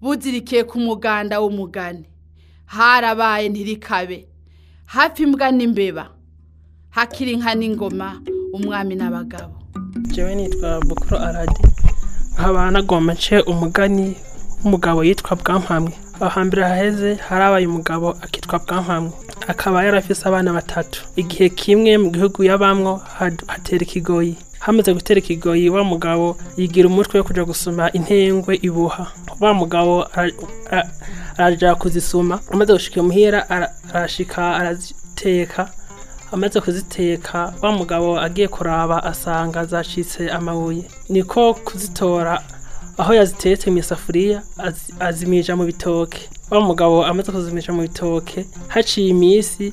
buzirikiye ku muganda w'umugani harabaye ntirikabe hafi imbwa n'imbeba hakiri inka n'ingoma umwami n'abagabo njyewe nitwa bukuru aradi nkaba nagomba umugani w'umugabo yitwa bwampamwe aho haheze harabaye umugabo akitwa bwampamwe akaba yarafise abana batatu igihe kimwe mu gihugu yabamwo hatera ikigoyi hamaze gutera ikigoyi wa mugabo yigira umutwe wo kujya gusoma intengwe ibuha wa mugabo arajya kuzisuma amaze gushyika muhira arashika araziteka amaze kuziteka wa mugabo agiye kuraba asanga zacitse amabuye niko kuzitora aho yazitetse mu isafuriya azimija mu bitoke wa mugabo amaze kuzimisha mu bitoke haciye iminsi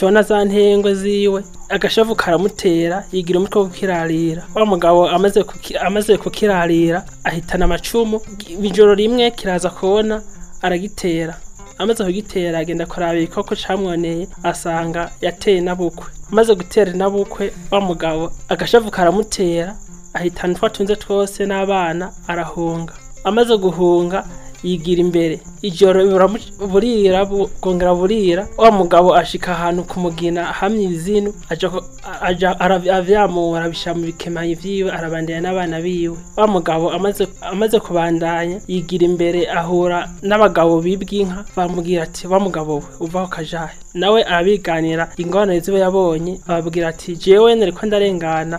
cona za ntengwe ziwe agashavu karamutera yigira umutwe wo kukirarira wa mugabo amaze kukirarira ahitana amacumu ijoro rimwe kiraza kubona aragitera amaze kugitera agenda akoraba igikoko camwoneye asanga yateye n'abukwe amaze gutera n'abukwe wa mugabo agashavu karamutera ahita utwo twose n'abana arahunga amaze guhunga yigira imbere ijoro burira kongera burira wa mugabo ashika ahantu kumugina hamye izinu avyamura abisha mu bikemanyi vyiwe arabandanya n'abana biwe wa mugabo amaze kubandanya yigira imbere ahura n'abagabo bibwa inka bamubwira ati wa mugabo we uvaho kajahe nawe arabiganira ingorane ziba yabonye bababwira ati jewe nariko ndarengana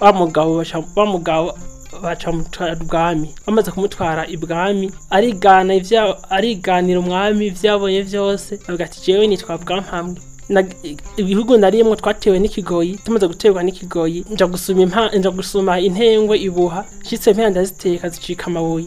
wa mugabo wa mugabo baca mutwara ubwami bamaze kumutwara ibwami arigana ariganira umwami ibyo yabonye byose avuga jewe nitwa bwampamwe ibihugu nariyemo twatewe n'ikigoyi tumaze guterwa n'ikigoyi nja gusuma nja gusuma intengwe ibuha shitse mpera ndaziteka zicika amabuye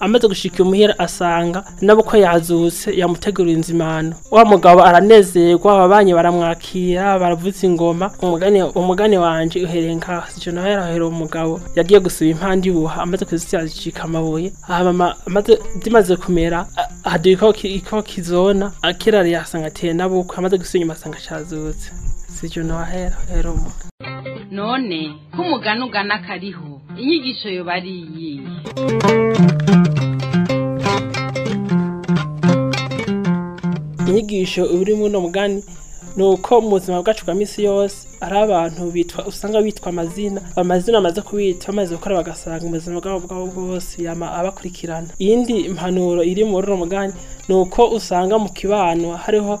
amaze gushika imuhira asanga nabukwe yazutse yamutegurira inzimano wa mugabo aranezerwa ababanye baramwakira baravuza ingoma umugani umugani wanje uhereye nkaho yarahera umugabo yagiye gusuba impande ibuha amaze kuzitira zicika amabuye hama mama zimaze kumera hadurikaho ikaho kizona akirariye asanga ateye nabukwe amaze gusubira inyuma asanga cazutse sico naho ahera umugabo none nk'umugani ugana akariho inyigisho yo bari iyi inyigisho uri muri uno mugani ni uko mu buzima bwacu bwa minsi yose ari abantu bitwa usanga bitwa amazina amazina amaze kubita bamaze gukora bagasanga ubuzima bwabo bwabo bwose abakurikirana iyindi mpanuro iri muri uno mugani ni uko usanga mu kibano hariho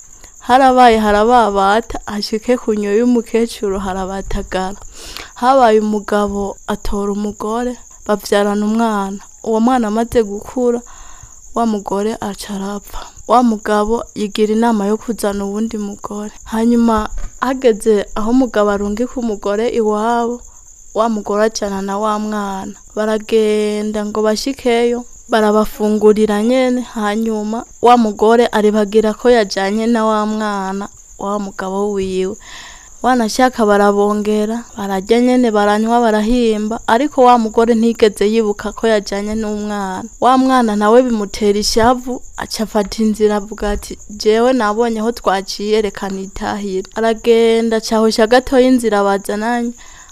harabaye harababata hashike ku nyo y'umukecuru harabatagara habaye umugabo atora umugore babyarana umwana uwo mwana amaze gukura wa mugore aca arapfa wa mugabo yigira inama yo kuzana uwundi mugore hanyuma ageze aho umugabo arungika umugore iwabo wa mugore acana na wa mwana baragenda ngo bashikeyo barabafungurira nyene hanyuma wa mugore aribagira ko yajyanye na wa mwana wa mugabo wiwe wanashyaka barabongera barajya nyine baranywa barahimba ariko wa mugore ntigeze yibuka ko yajyanye n'umwana wa mwana nawe bimutera ishyavu acafata inzira avuga ati jyewe nabonye aho twaciye reka nitahira aragenda acahusha gato inzira bazananye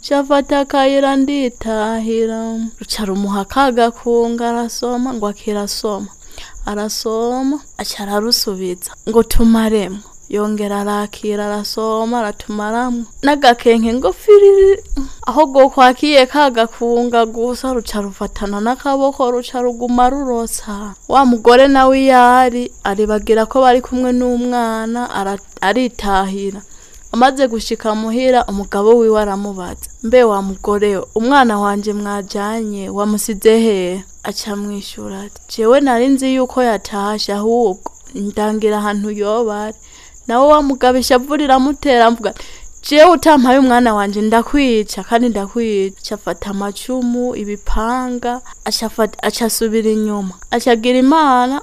shafata akayira nditahira rucara umuhaka agakunga arasoma ngo akirasoma arasoma acara arusubiza ngo tumaremo yongera arakira arasoma aratumaramo n'agakenke ngo firiri aho go kwakiye kagakunga gusa ruca rufatana n'akaboko ruca ruguma rurosa wa mugore nawe iyo ari aribagira ko bari kumwe n'umwana aritahira amaze gushyika muhira umugabo wiwe aramubaza mbe wa mugore umwana wanjye mwajyanye wamusize hehe acyamwishyura jewe nari nzi yuko yatashye ahubwo ndangira ahantu yobare nawe wamugabisha avura iramutera mvuga jewe utampaye umwana wanjye ndakwica kandi ndakwica acafata amacumu ibipanga acasubira inyuma acagira imana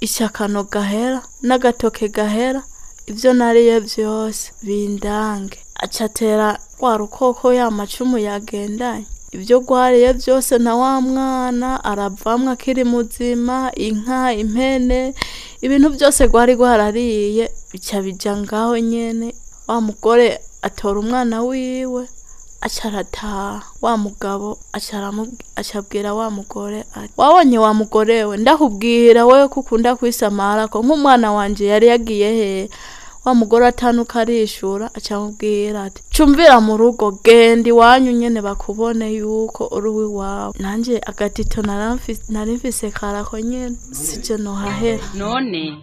ishyakano gahera n'agatoke gahera ibyo nariye byose bindange acatera kwa rukoko ya macumu yagendanye ibyo gwariye byose na wa mwana aravamwo akiri muzima inka impene ibintu byose gwari gwarariye bica ngaho nyene wa mugore atora umwana wiwe aca wa mugabo aca abwira wa mugore ati wabonye wa mugore we ndakubwira we ko ukunda kwisamara ko nk'umwana wanjye yari yagiye hehe wa mugore atanuka arishura aca amubwira ati cumvira mu rugo genda iwanyu nyene bakubone yuko uri uwiwawe nanjye agatito nari mfise karako nyene sije nohahera none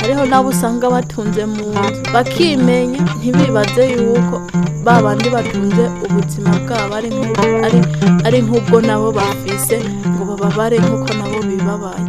hariho n'abo usanga batunze mu nzu bakimenya ntibibaze yuko ba bandi batunze ubuzima bwabo ari nk'ubwo nabo bafise ngo bababare nk'uko nabo bibabaye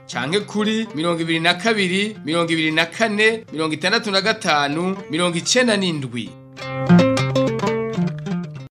canke kuri mirongo ibiri na kabiri mirongo ibiri na kane mirongo itandatu na gatanu mirongo icyenda n'indwi